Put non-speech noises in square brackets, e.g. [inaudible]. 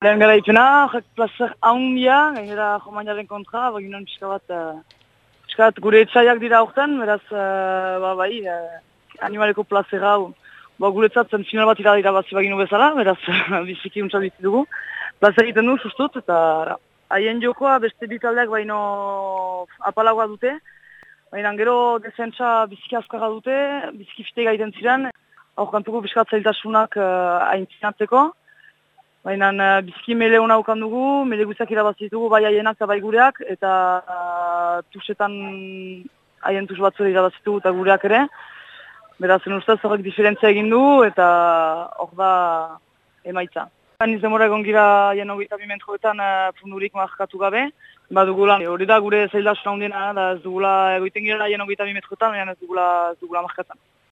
Lehen gara ipena, jek plazer haundia, gainera jomainaren kontra, baginan pixka bat, uh, pixka bat gure etxaiak dira aurten, beraz, uh, ba, bai, uh, animaleko plazer hau, ba, guretzat zen final bat irada bazi baginu bezala, beraz, [laughs] biziki untsa bizi dugu. Plazer egiten du, sustut, eta haien jokoa beste bitaldeak baino apalagoa dute, baina gero desentza biziki azkarra dute, biziki fite gaiten ziren, aurkantuko pixka zailtasunak uh, aintzinatzeko, Baina uh, bizki mele hona ukan dugu, mele guztiak irabazitugu, bai haienak eta bai gureak, eta uh, tusetan haien tus batzure irabazitugu eta gureak ere. Beraz, ustez horrek diferentzia egin du, eta hor da emaitza. Niz demora egon gira haien hogeita bimentroetan uh, fundurik markatu gabe, badugula hori da gure zaildasun handiena, da ez dugula egoiten gira haien hogeita bimentroetan, ez dugula, ez dugula markatan.